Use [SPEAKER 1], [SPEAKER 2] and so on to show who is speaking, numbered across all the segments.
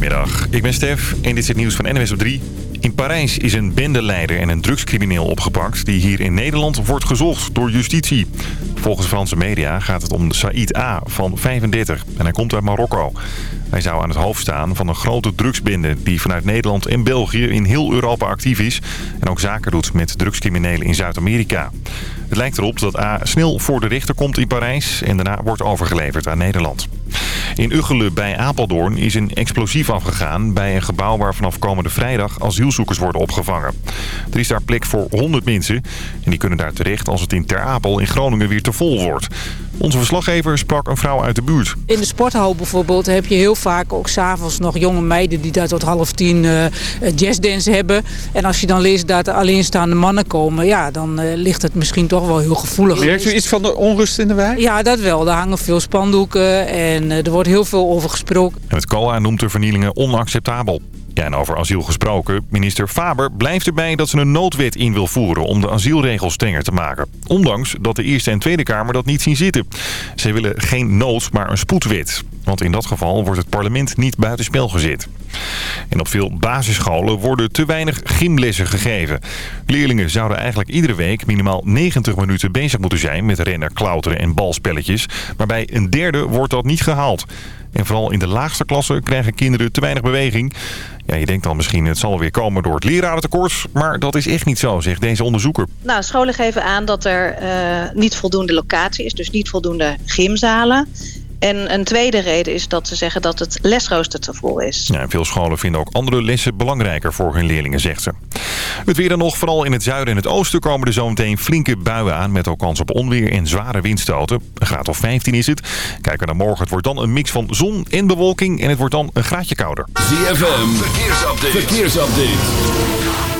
[SPEAKER 1] Goedemiddag, ik ben Stef en dit is het nieuws van NWS op 3. In Parijs is een bendeleider en een drugscrimineel opgepakt... die hier in Nederland wordt gezocht door justitie. Volgens Franse media gaat het om Said A. van 35 en hij komt uit Marokko. Hij zou aan het hoofd staan van een grote drugsbende... die vanuit Nederland en België in heel Europa actief is... en ook zaken doet met drugscriminelen in Zuid-Amerika. Het lijkt erop dat A. snel voor de rechter komt in Parijs... en daarna wordt overgeleverd aan Nederland. In Uggelen bij Apeldoorn is een explosief afgegaan bij een gebouw waar vanaf komende vrijdag asielzoekers worden opgevangen. Er is daar plek voor 100 mensen en die kunnen daar terecht als het in Ter Apel in Groningen weer te vol wordt. Onze verslaggever sprak een vrouw uit de buurt.
[SPEAKER 2] In de sporthal bijvoorbeeld heb je heel vaak ook s'avonds nog jonge meiden die daar tot half tien uh, jazzdance hebben. En als je dan leest dat er alleenstaande mannen komen, ja, dan uh, ligt het misschien toch wel heel gevoelig.
[SPEAKER 3] Merkt u iets van de onrust in de wijk?
[SPEAKER 2] Ja, dat wel. Er hangen veel spandoeken en uh, er wordt heel veel over gesproken.
[SPEAKER 1] En het COA noemt de vernielingen onacceptabel. Ja, en over asiel gesproken. Minister Faber blijft erbij dat ze een noodwet in wil voeren om de asielregels strenger te maken. Ondanks dat de Eerste en Tweede Kamer dat niet zien zitten. Ze willen geen nood, maar een spoedwet. Want in dat geval wordt het parlement niet buitenspel gezet. En op veel basisscholen worden te weinig gymlessen gegeven. Leerlingen zouden eigenlijk iedere week minimaal 90 minuten bezig moeten zijn met rennen, klauteren en balspelletjes. Maar bij een derde wordt dat niet gehaald. En vooral in de laagste klassen krijgen kinderen te weinig beweging. Ja, je denkt dan misschien het zal weer komen door het lerarentekort. Maar dat is echt niet zo, zegt deze onderzoeker.
[SPEAKER 4] Nou, scholen geven aan dat er uh, niet voldoende locatie is. Dus niet voldoende gymzalen. En een tweede reden is dat ze zeggen dat het lesrooster te vol is.
[SPEAKER 1] Ja, veel scholen vinden ook andere lessen belangrijker voor hun leerlingen, zegt ze. Het weer dan nog, vooral in het zuiden en het oosten komen er zometeen flinke buien aan... met ook kans op onweer en zware windstoten. Een graad of 15 is het. Kijken naar morgen, het wordt dan een mix van zon en bewolking... en het wordt dan een graadje kouder.
[SPEAKER 5] ZFM, verkeersupdate. verkeersupdate.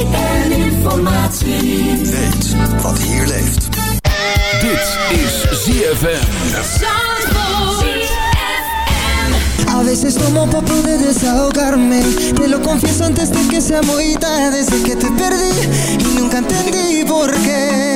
[SPEAKER 6] En informatie.
[SPEAKER 7] Weet wat hier leeft.
[SPEAKER 5] Dit is ZFM.
[SPEAKER 8] A veces tomo pa poder desahogarme Te lo confieso antes de que sea muy tarde Desde que te perdí y nunca entendí por qué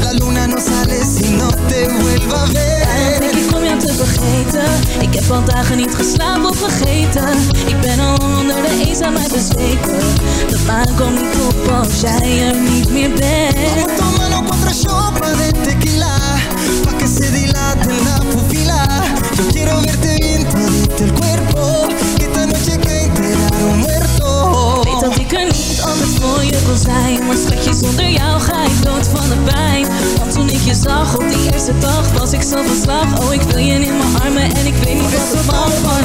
[SPEAKER 8] La luna no sale si no te vuelva a ver.
[SPEAKER 9] Denk ik om jou te vergeten. Ik heb al dagen niet geslapen of vergeten. Ik ben al onder de eenzaamheid bezweken. De maan komt niet op als jij er niet meer bent.
[SPEAKER 8] Vamos cuatro shots de tequila Pa' que se dilate la pupila. Yo quiero verte bien todito el cuerpo Que esta noche que enterar un muerto.
[SPEAKER 9] Weet dat ik er niet anders voor je wil zijn. Maar schatje, zonder jou ga ik dood van de pijn. Want toen ik je zag op die eerste dag Was ik zo van slag. Oh, ik wil je in mijn armen en ik weet niet wat het mag van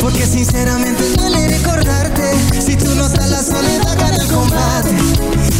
[SPEAKER 8] Porque sinceramente duele recordarte. Si tú no estás la soledad gana el combate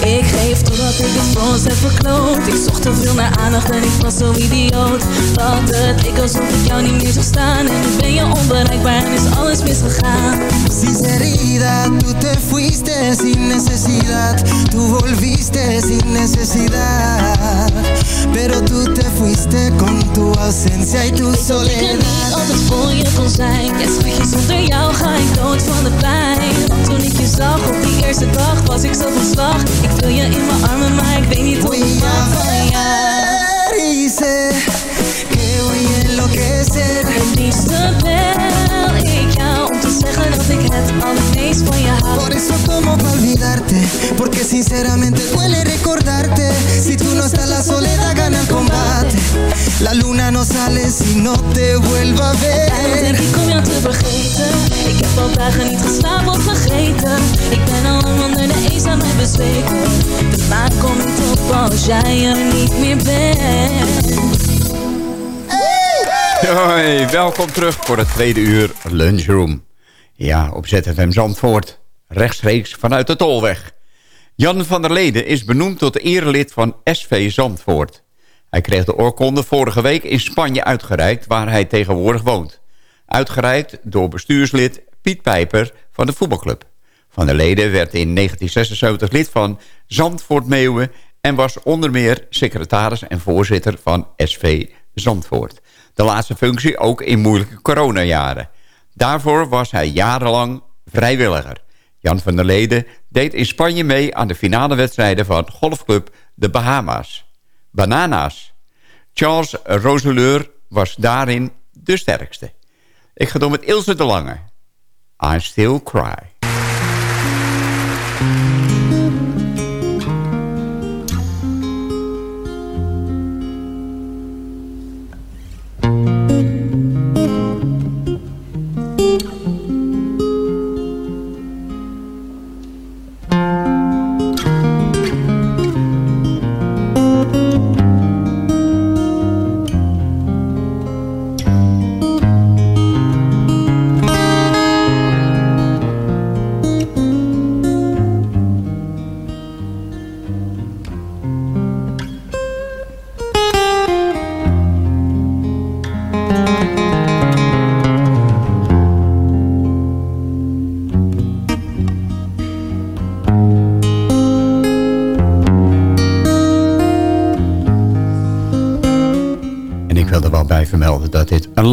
[SPEAKER 10] Ik geef totdat ik het voor ons heb verkloot. Ik zocht te veel naar aandacht en ik was zo idioot. Dat het leek alsof ik jou niet meer zag staan. En ben je onbereikbaar en is alles misgegaan.
[SPEAKER 8] Sinceridad, tú te fuiste sin necesidad. Tú volviste sin necesidad ausencia y tu
[SPEAKER 10] Ik dat ik er
[SPEAKER 8] soledad
[SPEAKER 10] niet altijd voor je kon zijn. Ja schatje, zonder jou ga ik dood van de pijn. Want toen ik je zag op die eerste dag was ik zo van slag. Ik wil je in mijn armen, maar ik weet niet hoe ik mag van jou.
[SPEAKER 8] Que voy a enloquecer
[SPEAKER 10] zeggen dat ik het allermeest van je hou.
[SPEAKER 8] Por eso tomo pa olvidarte Porque sinceramente duele recordarte. Si tú no estás la soledad gana el combate. La luna no sale si no te vuelva a
[SPEAKER 10] Daarom denk
[SPEAKER 8] ver
[SPEAKER 10] ik om jou te vergeten. Ik heb al dagen niet geslapen of vergeten. Ik ben al lang onder de eenzaamheid bezweken. De maan komt niet op als jij er niet meer bent.
[SPEAKER 11] Hoi, welkom terug voor het tweede uur Lunchroom. Ja, op ZFM Zandvoort. Rechtstreeks vanuit de Tolweg. Jan van der Leden is benoemd tot erelid van SV Zandvoort. Hij kreeg de oorkonde vorige week in Spanje uitgereikt... waar hij tegenwoordig woont. Uitgereikt door bestuurslid Piet Pijper van de voetbalclub. Van der Leden werd in 1976 lid van Zandvoort Meeuwen... en was onder meer secretaris en voorzitter van SV Zandvoort. De laatste functie ook in moeilijke coronajaren. Daarvoor was hij jarenlang vrijwilliger. Jan van der Leden deed in Spanje mee aan de finale wedstrijden van golfclub de Bahama's. Banana's. Charles Roseleur was daarin de sterkste. Ik ga door met Ilse de Lange. I Still Cry.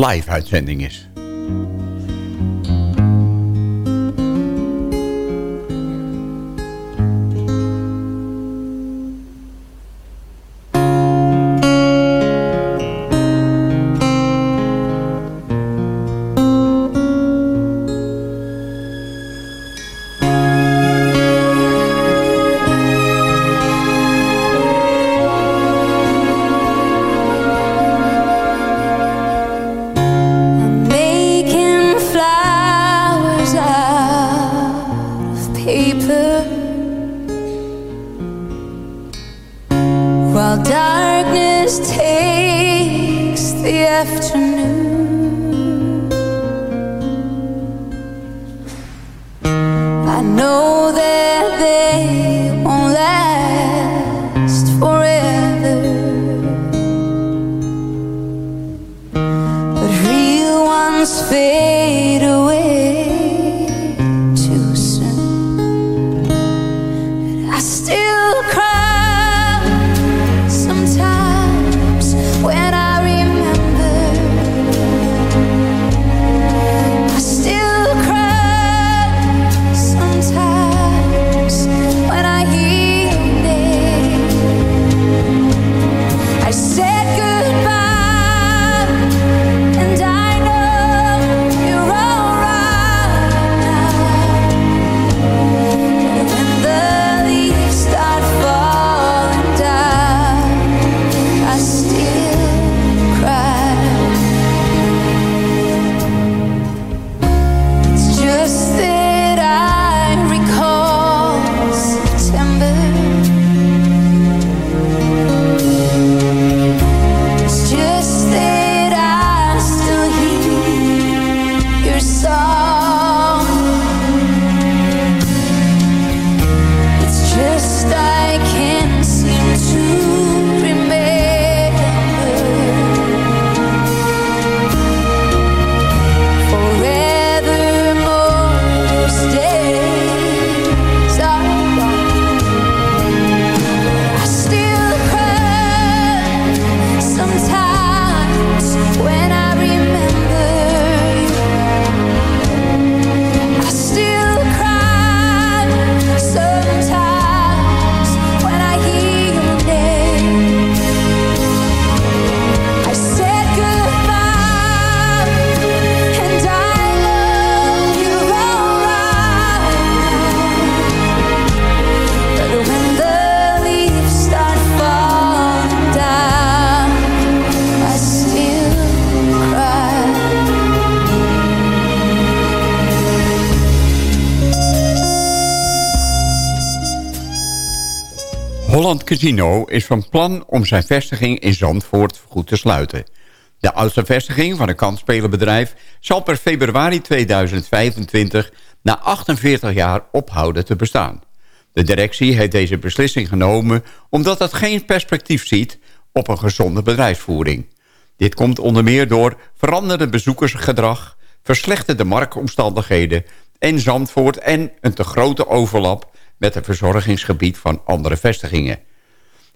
[SPEAKER 11] Live uitzending is. Holland Casino is van plan om zijn vestiging in Zandvoort goed te sluiten. De oudste vestiging van een kansspelerbedrijf zal per februari 2025 na 48 jaar ophouden te bestaan. De directie heeft deze beslissing genomen omdat het geen perspectief ziet op een gezonde bedrijfsvoering. Dit komt onder meer door veranderde bezoekersgedrag, verslechterde marktomstandigheden en Zandvoort en een te grote overlap met het verzorgingsgebied van andere vestigingen.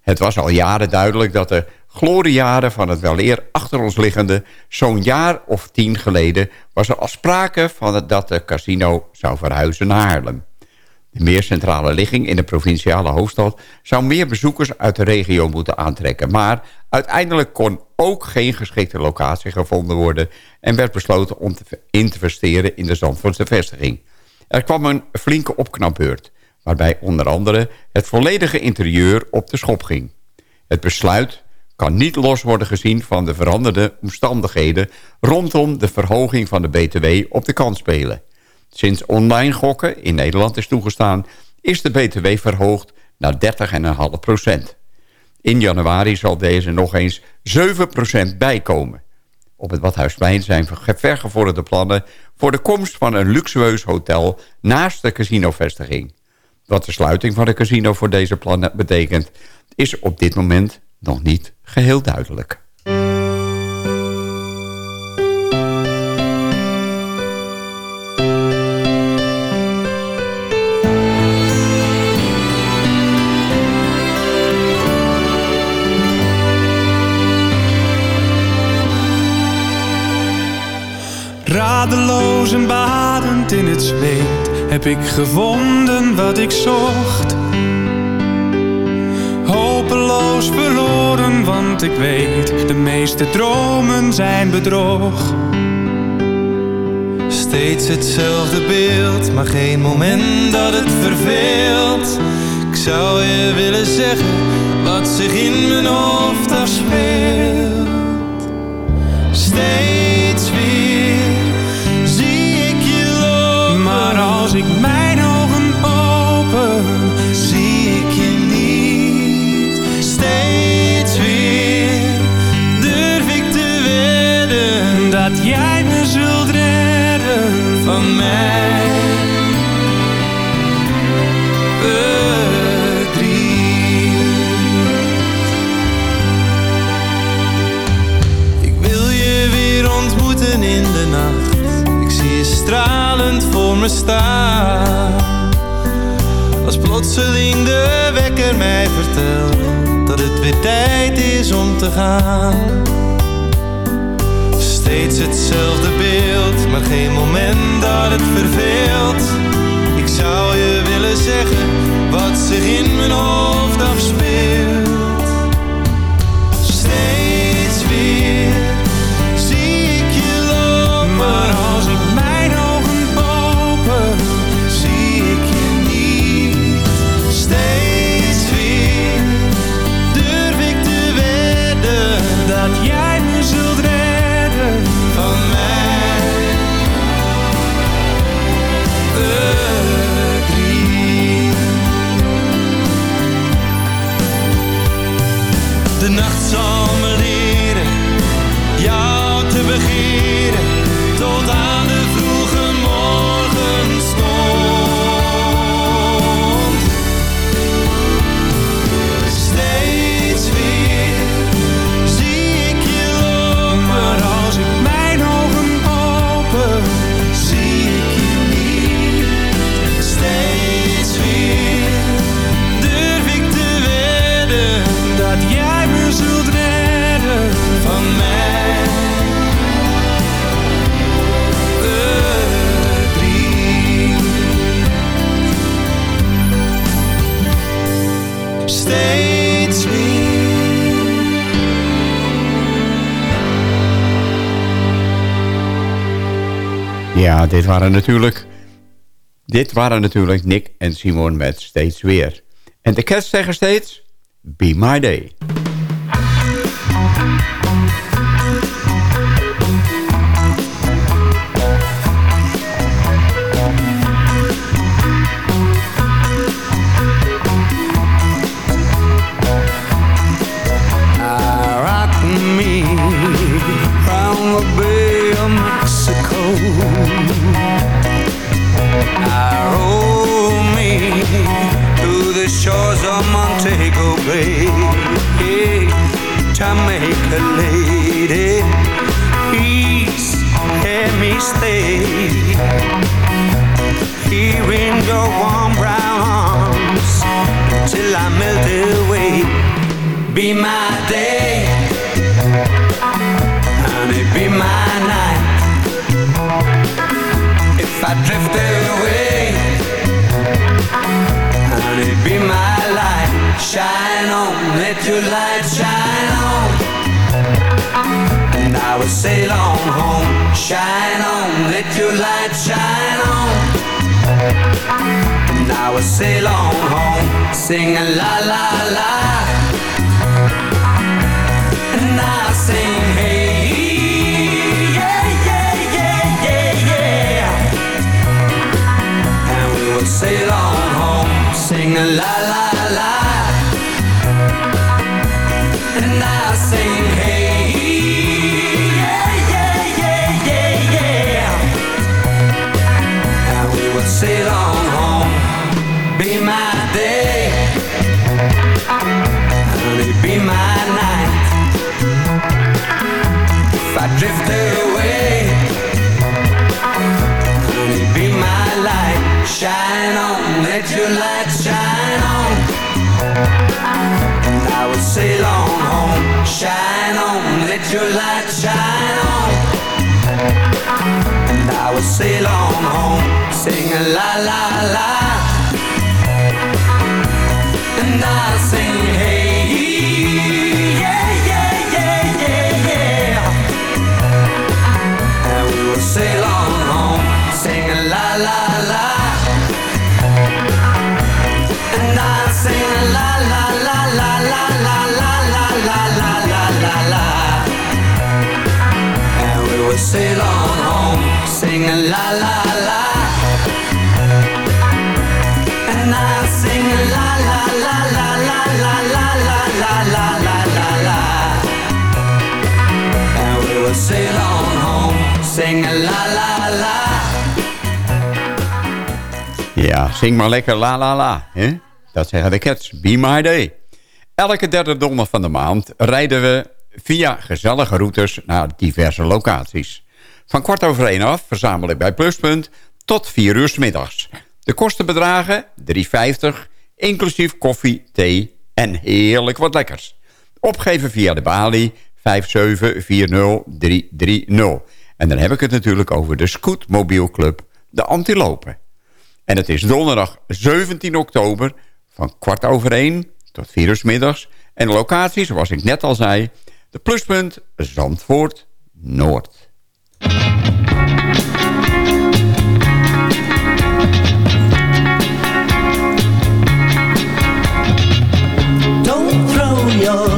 [SPEAKER 11] Het was al jaren duidelijk dat de gloriejaren van het weleer achter ons liggende... zo'n jaar of tien geleden was er al sprake van dat de casino zou verhuizen naar Haarlem. De meer centrale ligging in de provinciale hoofdstad... zou meer bezoekers uit de regio moeten aantrekken. Maar uiteindelijk kon ook geen geschikte locatie gevonden worden... en werd besloten om te investeren in de Zandvoortse vestiging. Er kwam een flinke opknapbeurt waarbij onder andere het volledige interieur op de schop ging. Het besluit kan niet los worden gezien van de veranderde omstandigheden... rondom de verhoging van de BTW op de kansspelen. Sinds online gokken in Nederland is toegestaan... is de BTW verhoogd naar 30,5 procent. In januari zal deze nog eens 7 procent bijkomen. Op het Badhuisplein zijn vergevorderde plannen... voor de komst van een luxueus hotel naast de casinovestiging. Wat de sluiting van de casino voor deze plannen betekent... is op dit moment nog niet geheel duidelijk.
[SPEAKER 12] Radeloos en badend in het zweet heb ik gevonden wat ik zocht. Hopeloos verloren, want ik weet, de meeste dromen zijn bedrog. Steeds hetzelfde beeld, maar geen moment dat het verveelt. Ik zou je willen zeggen, wat zich in mijn hoofd afspeelt. Steeds me. Als plotseling de wekker mij vertelt dat het weer tijd is om te gaan. Steeds hetzelfde beeld, maar geen moment dat het verveelt. Ik zou je willen zeggen wat zich in mijn hoofd afspeelt.
[SPEAKER 11] Dit waren natuurlijk... Dit waren natuurlijk Nick en Simon met Steeds Weer. En de Cats zeggen steeds... Be My Day.
[SPEAKER 13] Lady. Please let me stay here in your warm brown arms till I melt away. Be my day, honey, be my night. If I drift away, honey, be my light. Shine on, let your light shine on. Sail on home. Shine on, let your light shine on. I will sail on home, sing a la la la. And I sing hey, yeah yeah yeah yeah yeah. And we will sail on home, la la la. La la la. And I sail on home, singing la la la. And I sing la la la la la la la la la la la la la. And we will sail on home, singing la la la.
[SPEAKER 11] Ja, zing maar lekker la la la. Hè? Dat zeggen de cats. Be my day. Elke derde donderdag van de maand rijden we via gezellige routes naar diverse locaties. Van kwart over één af verzamel ik bij Pluspunt tot vier uur 's middags. De kosten bedragen 3,50, inclusief koffie, thee en heerlijk wat lekkers. Opgeven via de balie 5740330. En dan heb ik het natuurlijk over de Scootmobielclub De Antilopen. En het is donderdag 17 oktober van kwart over één tot vier uur 's middags. En de locatie, zoals ik net al zei, de pluspunt Zandvoort Noord.
[SPEAKER 6] Don't throw your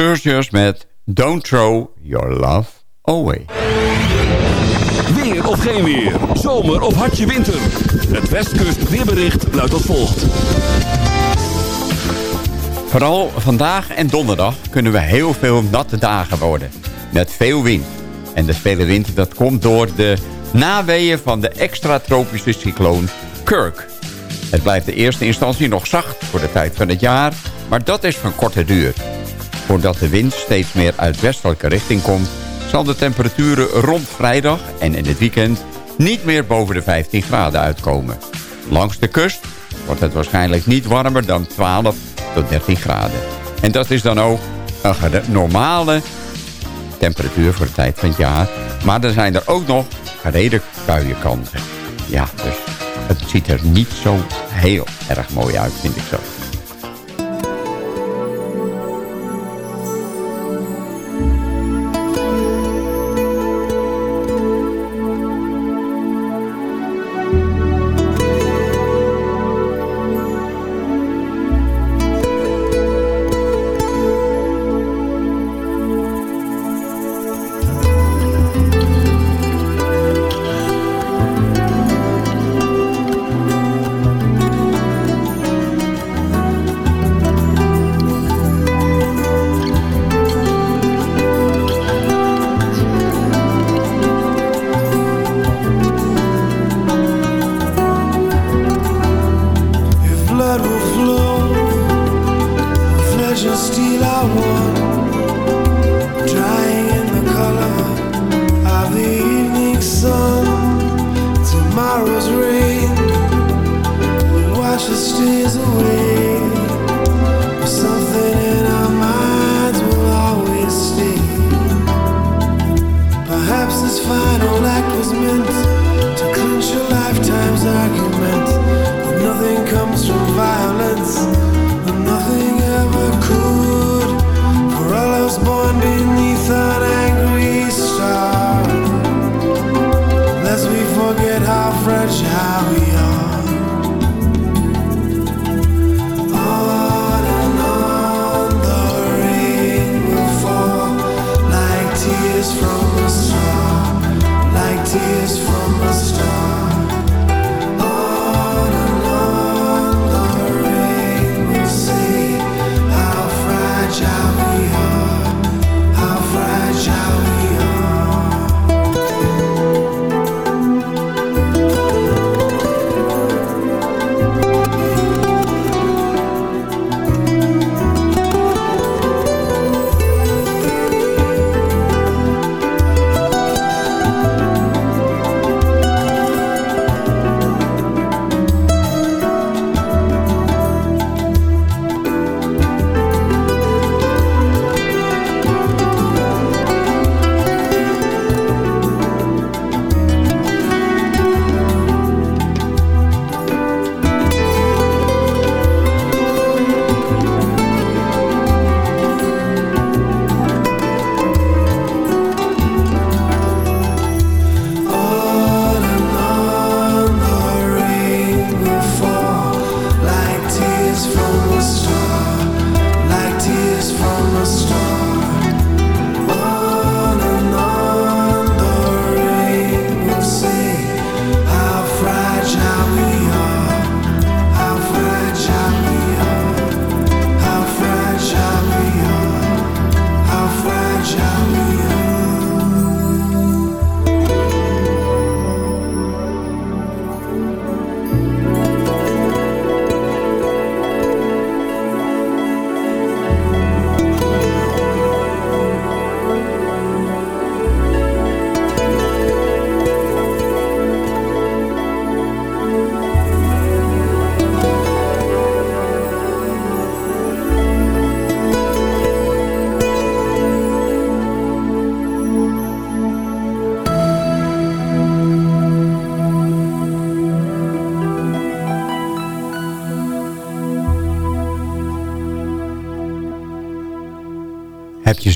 [SPEAKER 14] Searchers met Don't Throw Your Love Away.
[SPEAKER 5] Weer of geen weer. Zomer of hartje winter. Het Westkust weerbericht luidt als volgt.
[SPEAKER 14] Vooral vandaag en donderdag kunnen we heel veel natte dagen worden. Met veel wind. En de vele wind dat komt door de naweeën van de extra-tropische cycloon Kirk. Het blijft de eerste instantie nog zacht voor de tijd van het jaar, maar dat is van korte duur. Voordat de wind steeds meer uit westelijke richting komt... zal de temperaturen rond vrijdag en in het weekend niet meer boven de 15 graden uitkomen. Langs de kust wordt het waarschijnlijk niet warmer dan 12 tot 13 graden. En dat is dan ook een normale temperatuur voor de tijd van het jaar. Maar er zijn er ook nog gereden buienkansen. Ja, dus het ziet er niet zo heel erg mooi uit, vind ik zo.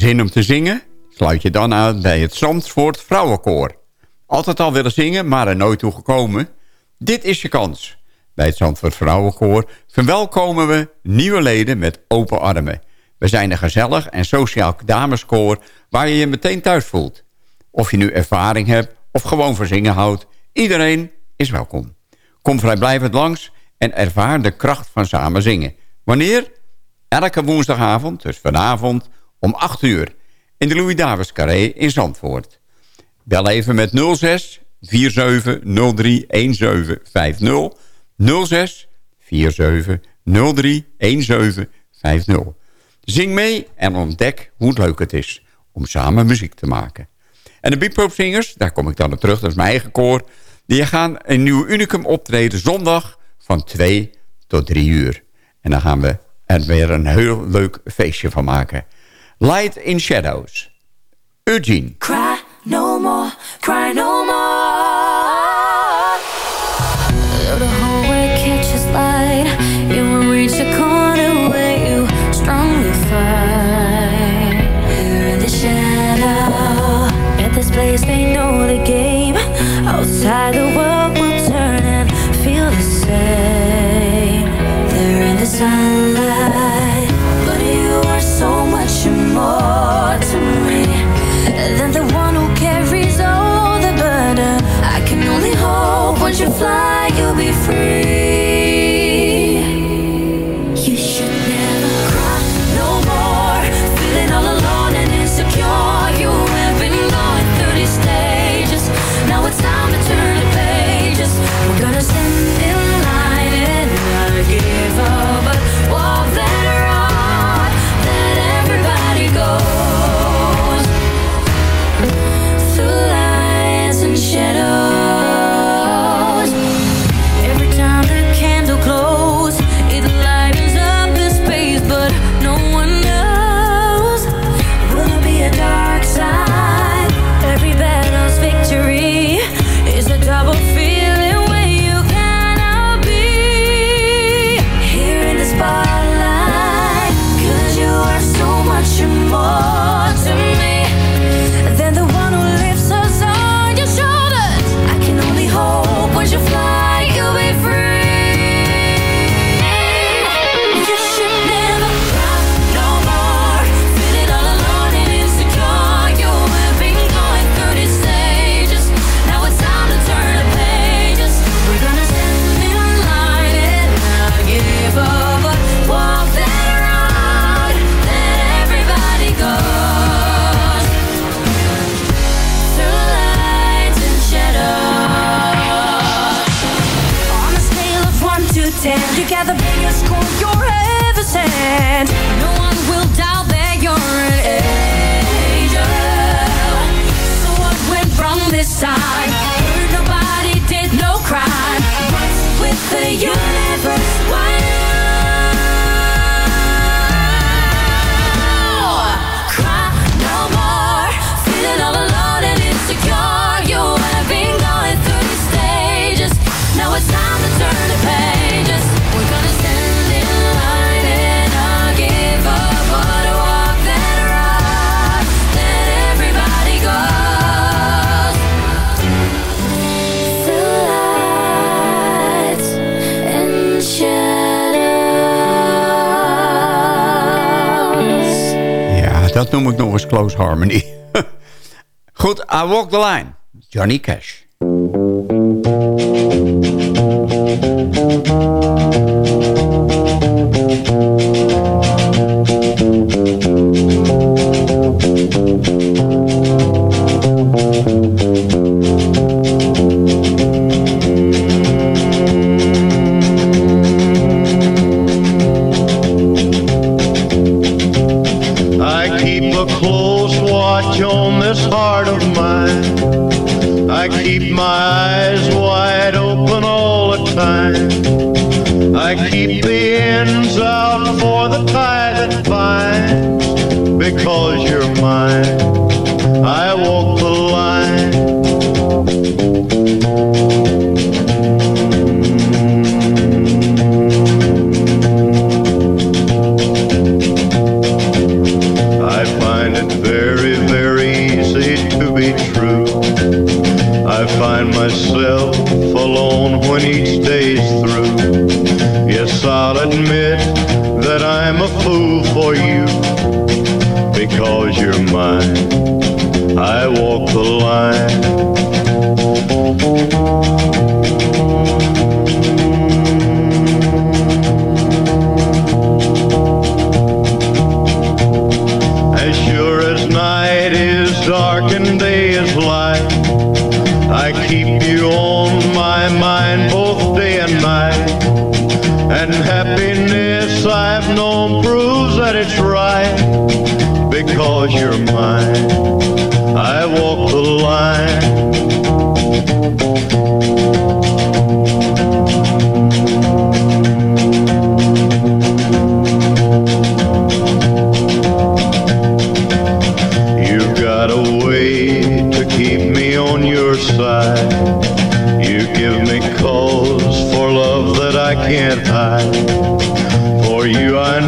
[SPEAKER 14] Zin om te zingen? Sluit je dan aan bij het Zandvoort Vrouwenkoor. Altijd al willen zingen, maar er nooit toe gekomen? Dit is je kans. Bij het Zandvoort Vrouwenkoor verwelkomen we nieuwe leden met open armen.
[SPEAKER 11] We zijn een gezellig en sociaal dameskoor waar je je meteen thuis voelt. Of je nu ervaring hebt of gewoon voor zingen houdt, iedereen is welkom. Kom vrijblijvend langs en ervaar de kracht van samen zingen. Wanneer? Elke woensdagavond, dus vanavond, om 8 uur... in de Louis Davis Carré in Zandvoort. Bel even met 06 47 03 1750 06 47 03 1750. Zing mee en ontdek hoe leuk het is om samen muziek te maken. En de Bebopzingers, daar kom ik dan op terug, dat is mijn eigen koor... die gaan een nieuw unicum optreden zondag van 2 tot 3 uur. En dan gaan we er weer een heel leuk feestje van maken. Light in Shadows. Eugene.
[SPEAKER 9] Cry no more, cry no more.
[SPEAKER 11] Dat noem ik nog eens close harmony. Goed, I Walk the Line. Johnny Cash.
[SPEAKER 15] A close watch on this heart of mine. I keep my eyes wide open all the time. I keep the ends out for the tie that binds. Because you're mine, I walk the line. Alone when each day's through. Yes, I'll admit that I'm a fool for you. because you're mine. I walk the line. Proves that it's right because you're mine. I walk the line. You've got a way to keep me on your side. You give me cause for love that I can't hide.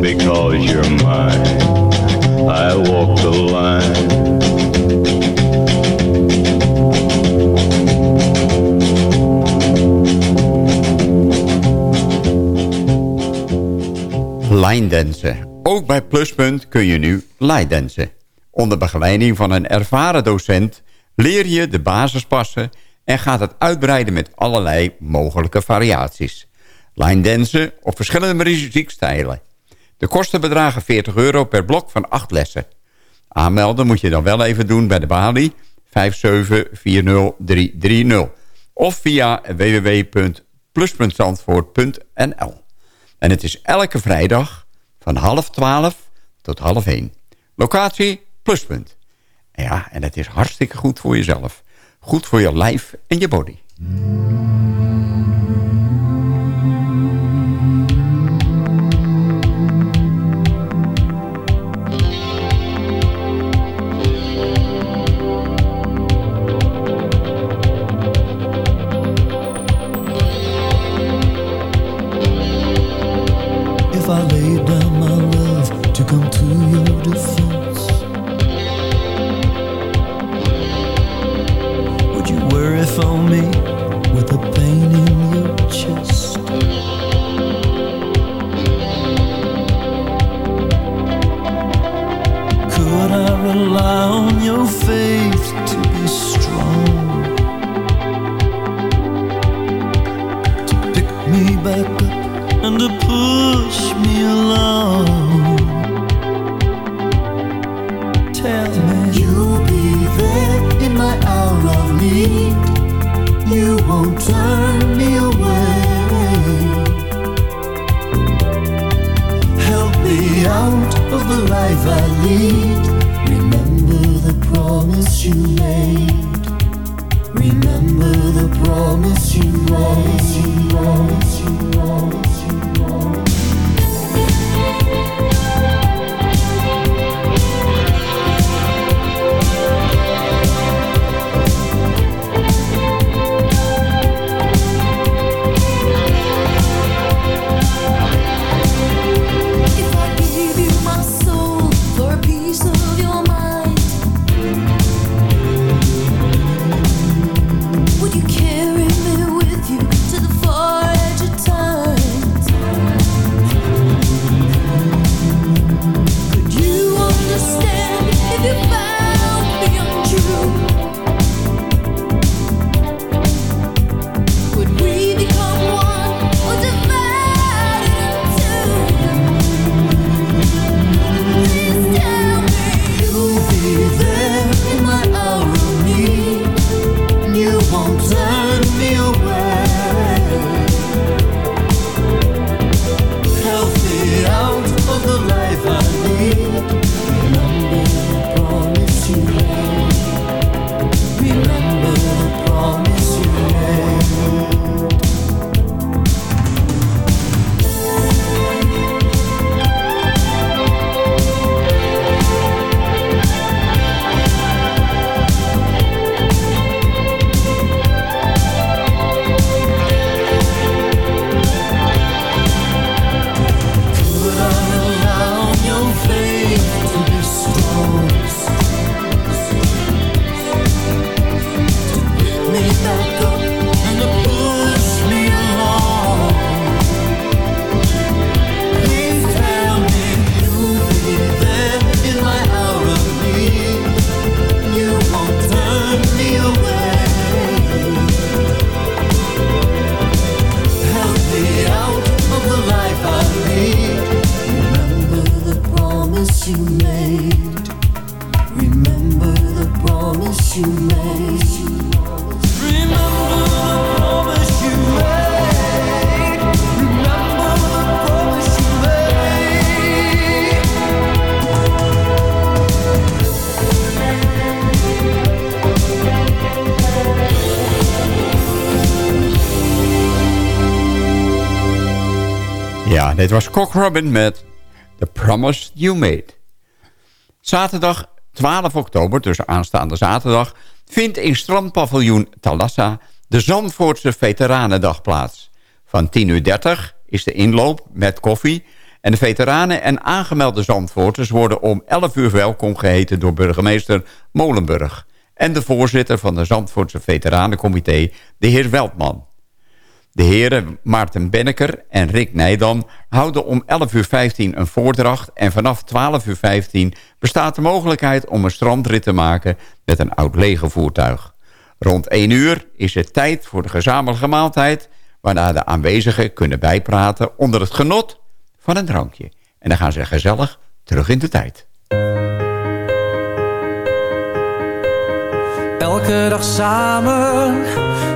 [SPEAKER 15] Because you're mine, I walk the line.
[SPEAKER 6] Lijndansen. Ook bij Pluspunt kun je nu lijndansen. Onder begeleiding van een ervaren docent leer je de basispassen en gaat het uitbreiden met allerlei mogelijke variaties. Lijndansen op verschillende muziekstijlen. De kosten bedragen 40 euro per blok van 8 lessen. Aanmelden moet je dan wel even doen bij de balie 5740330 of via www.plus.zandvoort.nl. En het is elke vrijdag van half twaalf tot half één. Locatie Pluspunt. Ja, en het is hartstikke goed voor jezelf. Goed voor je lijf en je body.
[SPEAKER 11] Dit was Cock Robin met The Promise You Made. Zaterdag 12 oktober, dus aanstaande zaterdag... vindt in strandpaviljoen Talassa de Zandvoortse Veteranendag plaats. Van 10.30 uur is de inloop met koffie... en de veteranen en aangemelde Zandvoorters... worden om 11 uur welkom geheten door burgemeester Molenburg... en de voorzitter van de Zandvoortse Veteranencomité, de heer Weltman. De heren Maarten Benneker en Rick Nijdam houden om 11.15 uur een voordracht... en vanaf 12.15 uur bestaat de mogelijkheid om een strandrit te maken met een oud legervoertuig. Rond 1 uur is het tijd voor de gezamenlijke maaltijd... waarna de aanwezigen kunnen bijpraten onder het genot van een drankje. En dan gaan ze gezellig terug in de tijd.
[SPEAKER 12] Elke dag samen,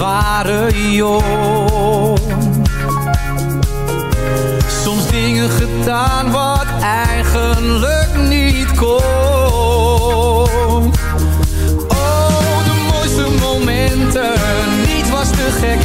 [SPEAKER 12] Waren jong. Soms dingen gedaan wat eigenlijk niet kon. Oh, de mooiste momenten, niet was te gek,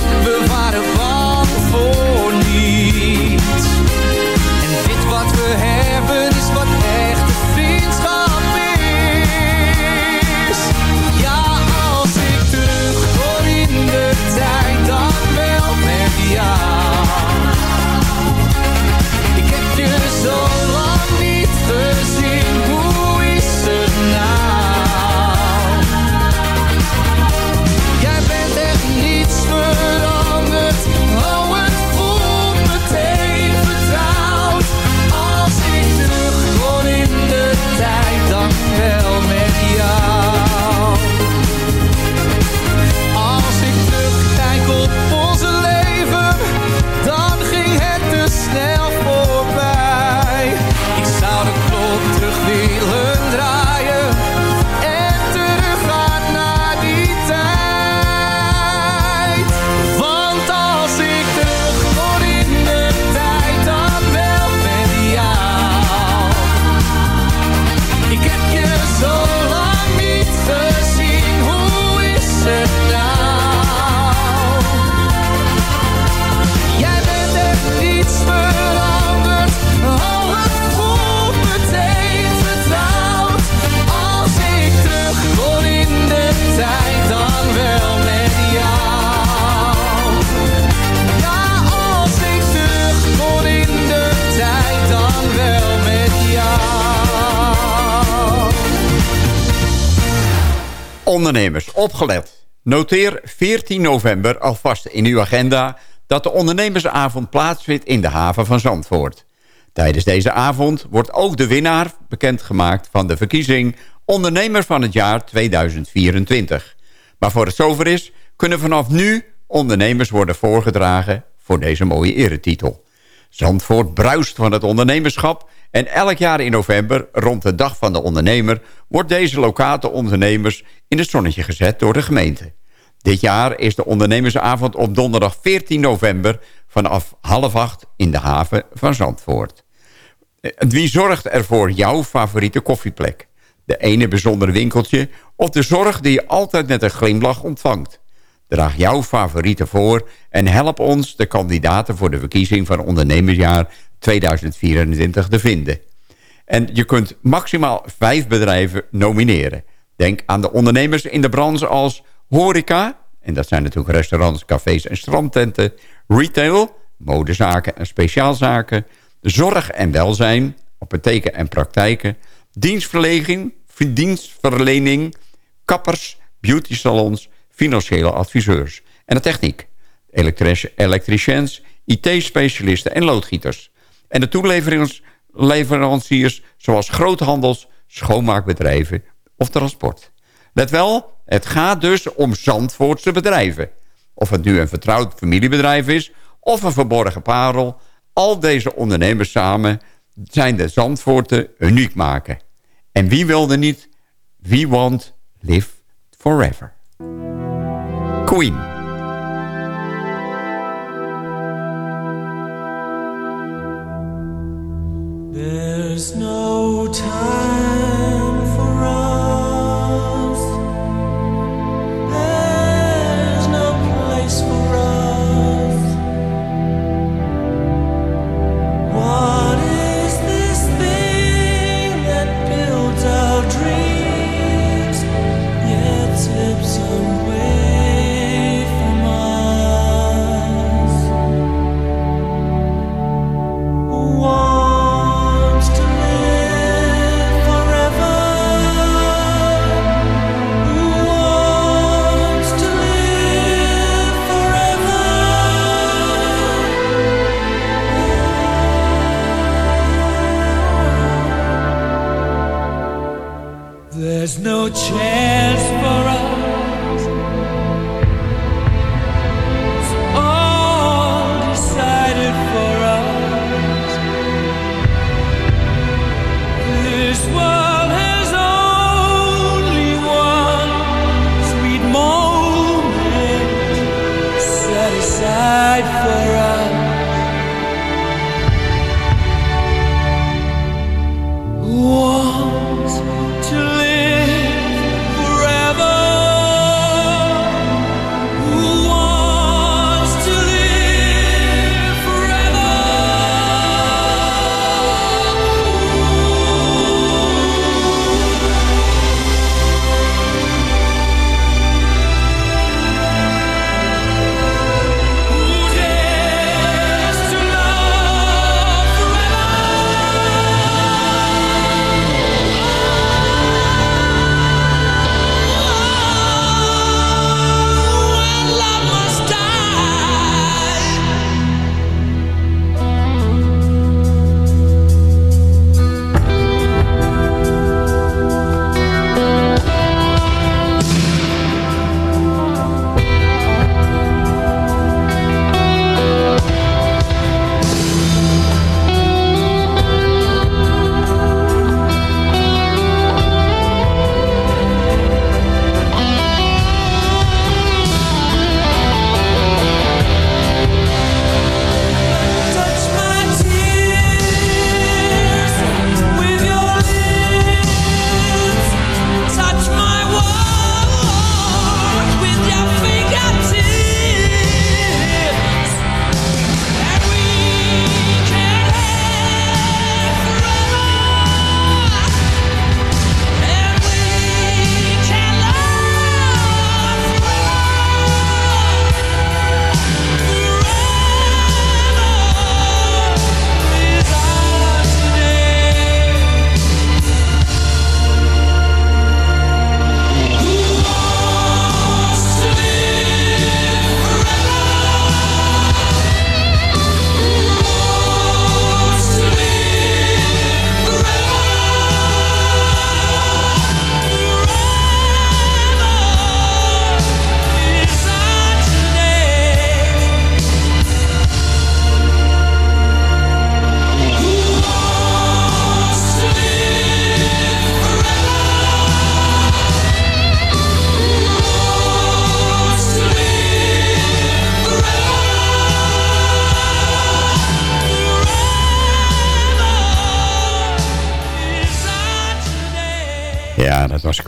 [SPEAKER 11] opgelet. Noteer 14 november alvast in uw agenda... dat de ondernemersavond plaatsvindt in de haven van Zandvoort. Tijdens deze avond wordt ook de winnaar bekendgemaakt... van de verkiezing Ondernemer van het jaar 2024. Maar voor het zover is, kunnen vanaf nu ondernemers worden voorgedragen... voor deze mooie eretitel. Zandvoort bruist van het ondernemerschap... en elk jaar in november, rond de Dag van de Ondernemer... wordt deze lokale ondernemers in het zonnetje gezet door de gemeente. Dit jaar is de ondernemersavond op donderdag 14 november... vanaf half acht in de haven van Zandvoort. Eh, Wie zorgt er voor jouw favoriete koffieplek? de ene bijzondere winkeltje... of de zorg die je altijd met een glimlach ontvangt. Draag jouw favorieten voor en help ons de kandidaten voor de verkiezing van ondernemersjaar 2024 te vinden. En je kunt maximaal vijf bedrijven nomineren. Denk aan de ondernemers in de branche als horeca... en dat zijn natuurlijk restaurants, cafés en strandtenten... retail, modezaken en speciaalzaken... zorg en welzijn, apotheken en praktijken... dienstverlening, dienstverlening kappers, beautysalons... financiële adviseurs en de techniek. Elektriciëns, IT-specialisten en loodgieters. En de toeleveranciers zoals groothandels, schoonmaakbedrijven of transport. Let wel, het gaat dus om Zandvoortse bedrijven. Of het nu een vertrouwd familiebedrijf is of een verborgen parel... al deze ondernemers samen zijn de Zandvoorten uniek maken. En wie wilde niet? We want live forever. Queen.
[SPEAKER 12] There's no time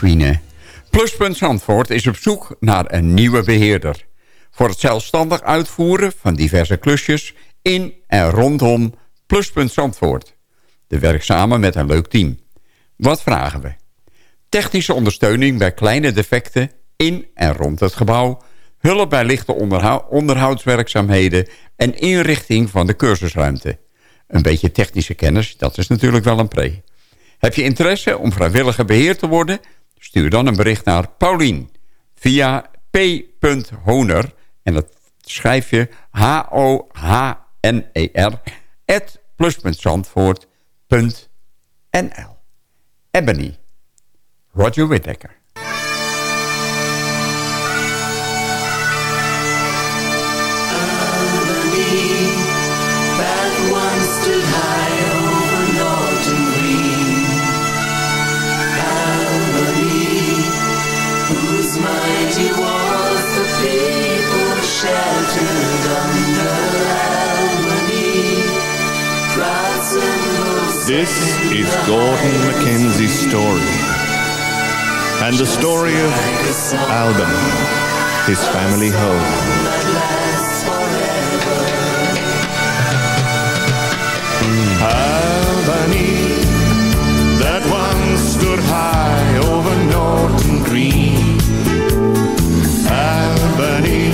[SPEAKER 11] Hè. Pluspunt Zandvoort is op zoek naar een nieuwe beheerder. Voor het zelfstandig uitvoeren van diverse klusjes in en rondom Pluspunt Zandvoort. De werkt samen met een leuk team. Wat vragen we? Technische ondersteuning bij kleine defecten in en rond het gebouw... hulp bij lichte onderhou- onderhoudswerkzaamheden... en inrichting van de cursusruimte. Een beetje technische kennis, dat is natuurlijk wel een pre. Heb je interesse om vrijwilliger beheer te worden? Stuur dan een bericht naar Paulien via p.honer... en dat schrijf je H-O-H-N-E-R... at plus.zandvoort.nl Ebony, Roger Whittaker.
[SPEAKER 16] This is Gordon Mackenzie's story. And the story of Albany, his family home.
[SPEAKER 17] Albany, that once stood high over Norton Green. Albany,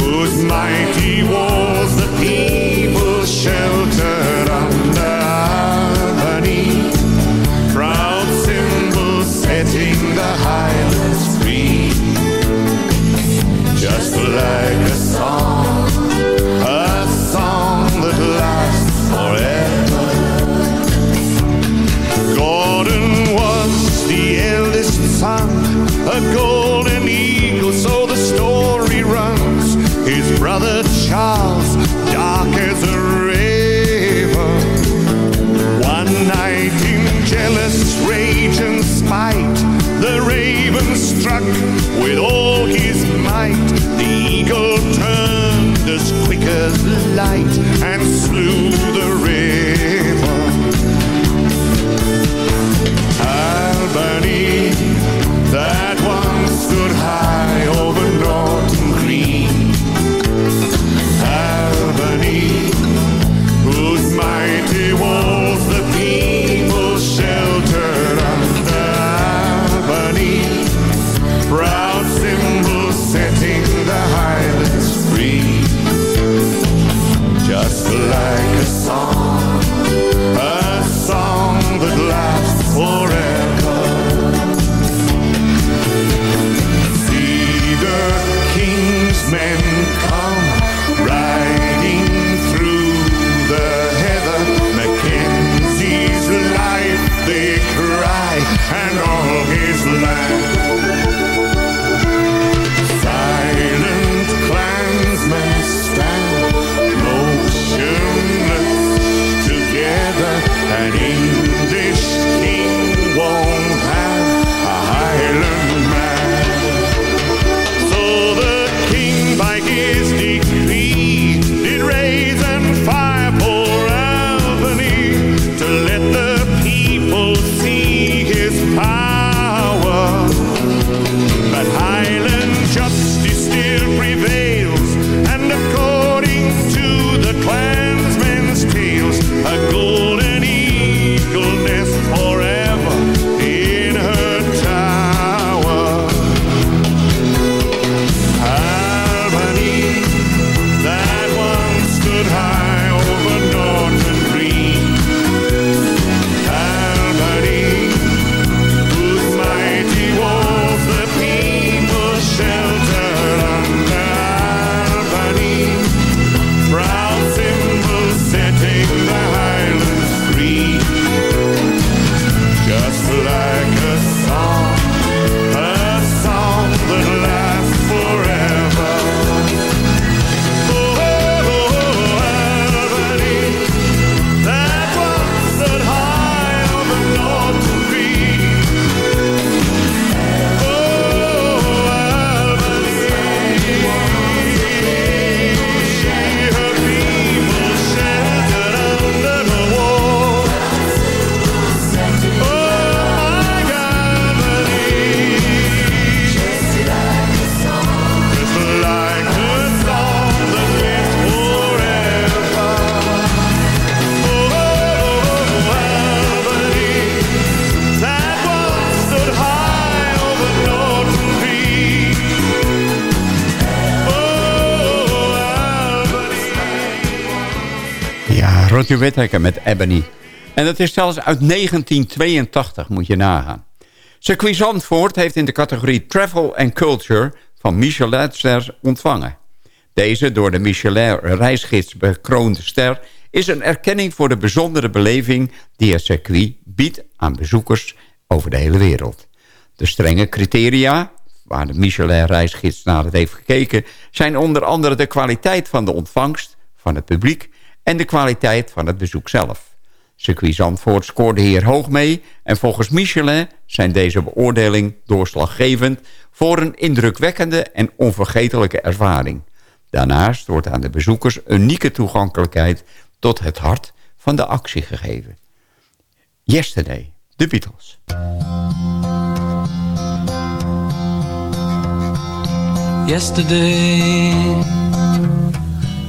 [SPEAKER 17] whose mighty walls the people sheltered like a song, a song that lasts forever. Gordon was the eldest son, a golden eagle, so
[SPEAKER 11] Whittaker met Ebony. En dat is zelfs uit 1982, moet je nagaan. Circuit Zandvoort heeft in de categorie Travel and Culture... van Michelin-ster ontvangen. Deze door de Michelin-reisgids bekroonde ster... is een erkenning voor de bijzondere beleving... die het circuit biedt aan bezoekers over de hele wereld. De strenge criteria waar de Michelin-reisgids naar het heeft gekeken... zijn onder andere de kwaliteit van de ontvangst van het publiek... en de kwaliteit van het bezoek zelf. Circuit Zandvoort scoorde hier hoog mee... en volgens Michelin zijn deze beoordeling doorslaggevend... voor een indrukwekkende en onvergetelijke ervaring. Daarnaast wordt aan de bezoekers unieke toegankelijkheid... tot het hart van de actie gegeven. Yesterday, de Beatles.
[SPEAKER 12] yesterday.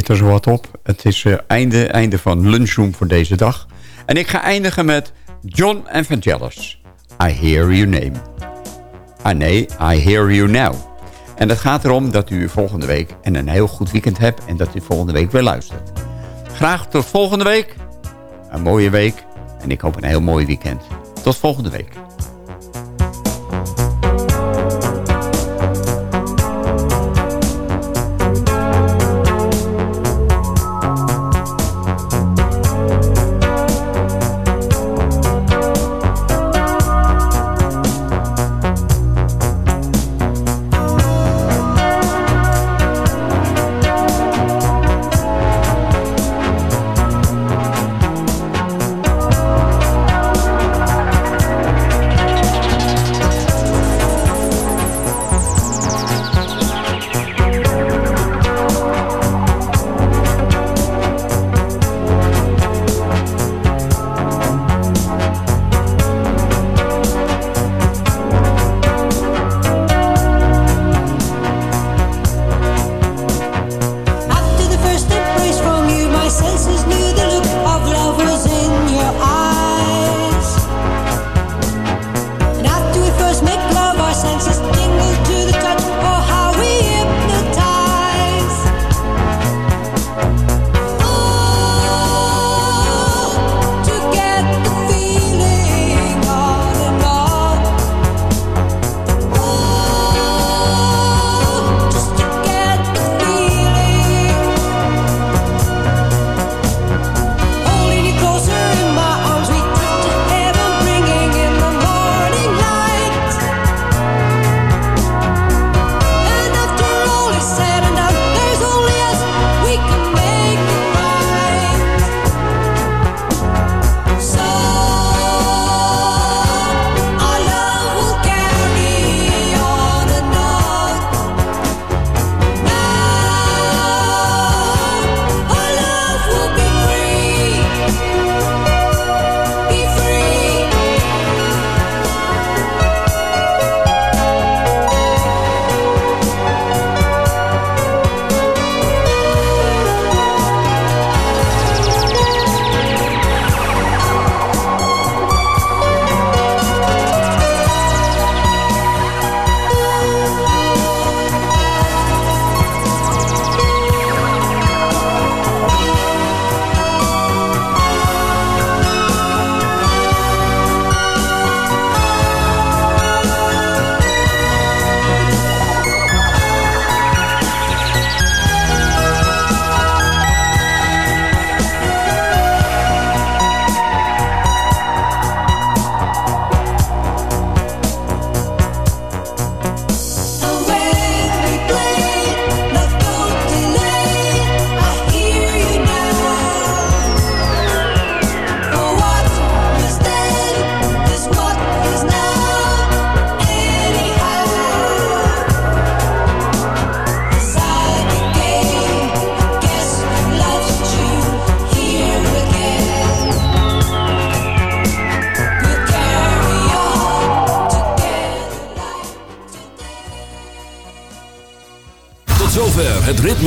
[SPEAKER 11] zit er zo wat op. Het is uh, einde, einde van lunchroom voor deze dag. En ik ga eindigen met John Evangelis. I hear your name. Ah nee, I hear you now. En het gaat erom dat u volgende week en een heel goed weekend hebt... en dat u volgende week weer luistert. Graag tot volgende week. Een mooie week. En ik hoop een heel mooi weekend. Tot volgende week.